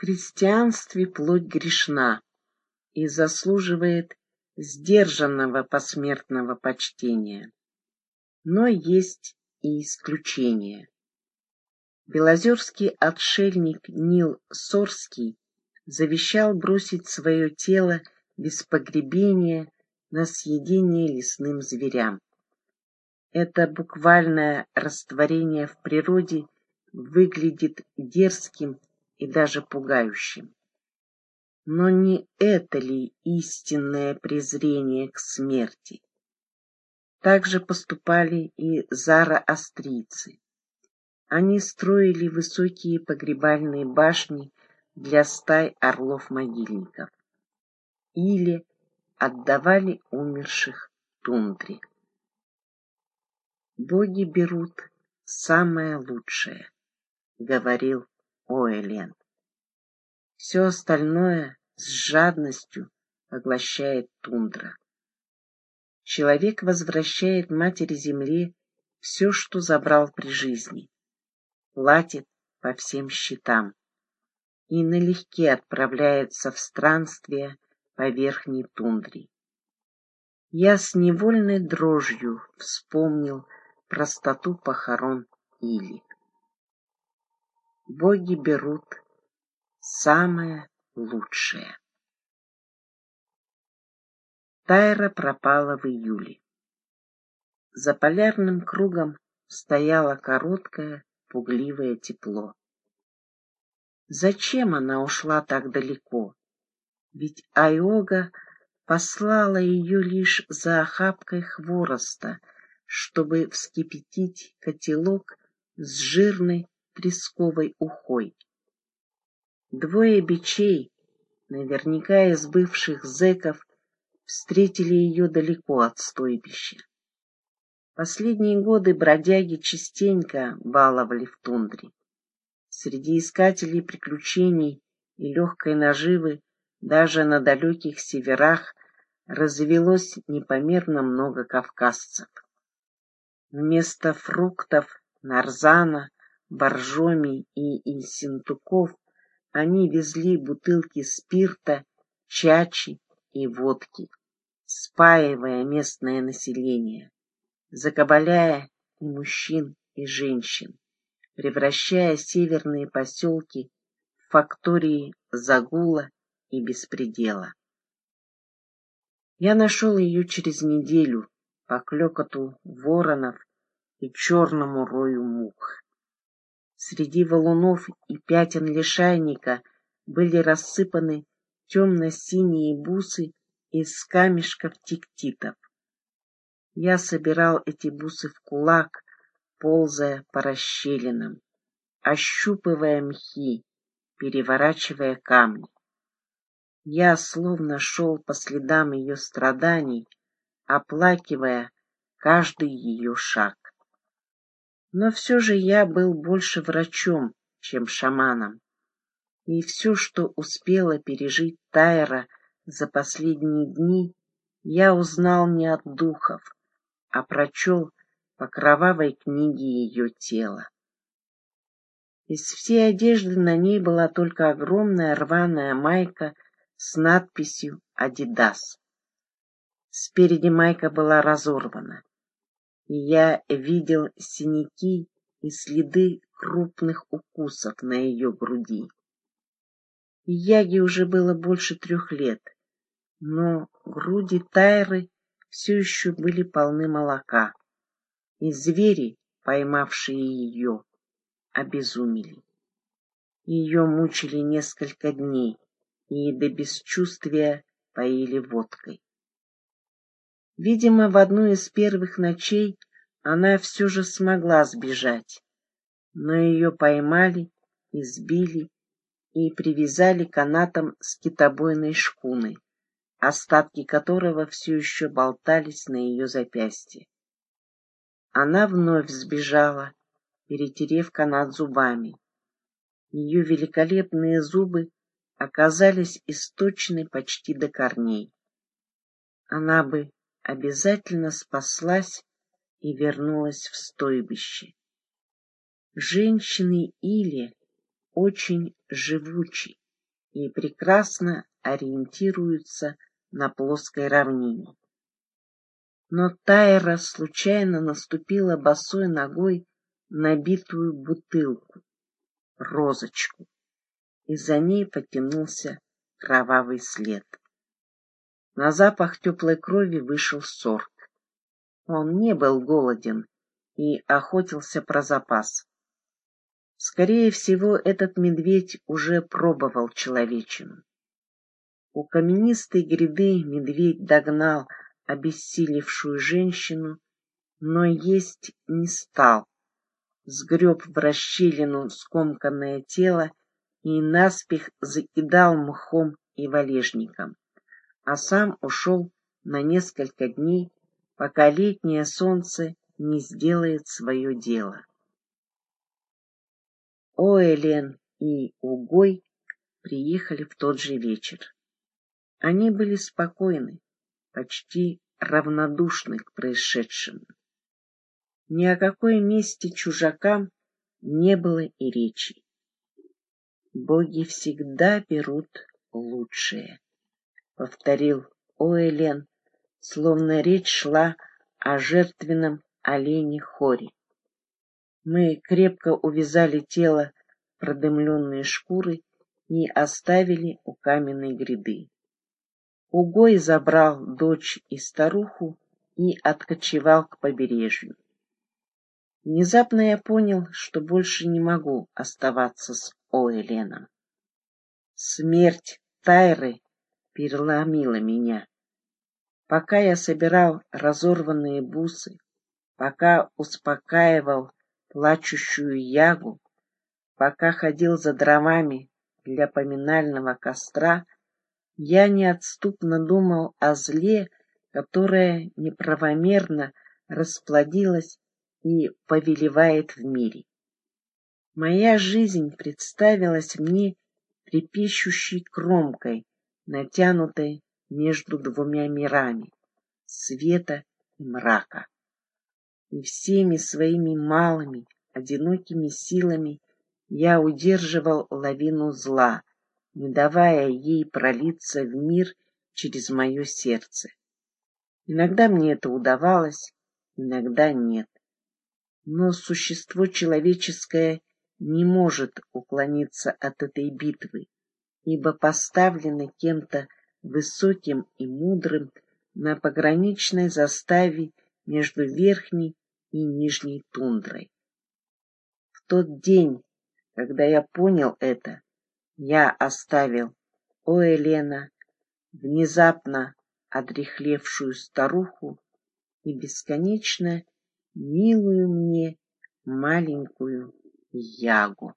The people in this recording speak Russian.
христианстве плоть грешна и заслуживает сдержанного посмертного почтения. Но есть и исключения. Белозерский отшельник Нил Сорский завещал бросить свое тело без погребения на съедение лесным зверям. Это буквальное растворение в природе выглядит дерзким и даже пугающим. Но не это ли истинное презрение к смерти? Так же поступали и зара-астрийцы. Они строили высокие погребальные башни для стай орлов-могильников или отдавали умерших тундре. Боги берут самое лучшее, говорил Оэлен. Все остальное с жадностью поглощает тундра. Человек возвращает матери земле все, что забрал при жизни, платит по всем счетам и налегке отправляется в странствие по верхней тундре. Я с невольной дрожью вспомнил простоту похорон Или. Боги берут самое лучшее. Тайра пропала в июле. За полярным кругом стояло короткое, пугливое тепло. Зачем она ушла так далеко? Ведь Айога послала ее лишь за охапкой хвороста, чтобы вскипятить котелок с жирной тресковой ухой. Двое бичей, наверняка из бывших зэков, встретили ее далеко от стойбища. Последние годы бродяги частенько баловали в тундре. Среди искателей приключений и легкой наживы даже на далеких северах развелось непомерно много кавказцев. Вместо фруктов, нарзана, боржоми и инсентуков они везли бутылки спирта, чачи и водки, спаивая местное население, закабаляя и мужчин, и женщин, превращая северные поселки в фактории загула и беспредела. Я нашел ее через неделю по клёкоту воронов и черному рою мух. Среди валунов и пятен лишайника были рассыпаны темно-синие бусы из камешков тиктитов. Я собирал эти бусы в кулак, ползая по расщелинам, ощупывая мхи, переворачивая камни. Я словно шел по следам ее страданий, оплакивая каждый ее шаг. Но все же я был больше врачом, чем шаманом. И все, что успела пережить Тайра за последние дни, я узнал не от духов, а прочел по кровавой книге ее тела. Из всей одежды на ней была только огромная рваная майка с надписью «Адидас». Спереди майка была разорвана я видел синяки и следы крупных укусов на ее груди. Яге уже было больше трех лет, но груди Тайры все еще были полны молока, и звери, поймавшие ее, обезумели. Ее мучили несколько дней и до бесчувствия поили водкой. Видимо, в одну из первых ночей она все же смогла сбежать, но ее поймали, избили и привязали канатом с китобойной шкуны, остатки которого все еще болтались на ее запястье. Она вновь сбежала, перетерев канат зубами. Ее великолепные зубы оказались источны почти до корней. Она бы обязательно спаслась и вернулась в стойбище. Женщины или очень живучи. и прекрасно ориентируются на плоской равнине. Но Тайра случайно наступила босой ногой на битую бутылку, розочку, и за ней потянулся кровавый след. На запах теплой крови вышел сорт. Он не был голоден и охотился про запас. Скорее всего, этот медведь уже пробовал человечину. У каменистой гряды медведь догнал обессилевшую женщину, но есть не стал. Сгреб в расщелину скомканное тело и наспех закидал мхом и валежником, а сам ушел на несколько дней, пока летнее солнце не сделает свое дело. Оэлен и Угой приехали в тот же вечер. Они были спокойны, почти равнодушны к происшедшему. Ни о какой мести чужакам не было и речи. Боги всегда берут лучшее, повторил Оэлен, словно речь шла о жертвенном олене Хоре. Мы крепко увязали тело продымленные шкуры и оставили у каменной гряды. Угой забрал дочь и старуху и откочевал к побережью. Внезапно я понял, что больше не могу оставаться с Оэленом. Смерть Тайры переломила меня. Пока я собирал разорванные бусы, пока успокаивал плачущую ягу, пока ходил за дровами для поминального костра, я неотступно думал о зле, которое неправомерно расплодилось и повелевает в мире. Моя жизнь представилась мне трепещущей кромкой, натянутой между двумя мирами — света и мрака. И всеми своими малыми, одинокими силами я удерживал лавину зла, не давая ей пролиться в мир через мое сердце. Иногда мне это удавалось, иногда нет. Но существо человеческое не может уклониться от этой битвы, ибо поставлено кем-то высоким и мудрым на пограничной заставе между верхней и нижней тундрой. В тот день, когда я понял это, я оставил о Елена, внезапно одрехлевшую старуху и бесконечно милую мне маленькую ягу.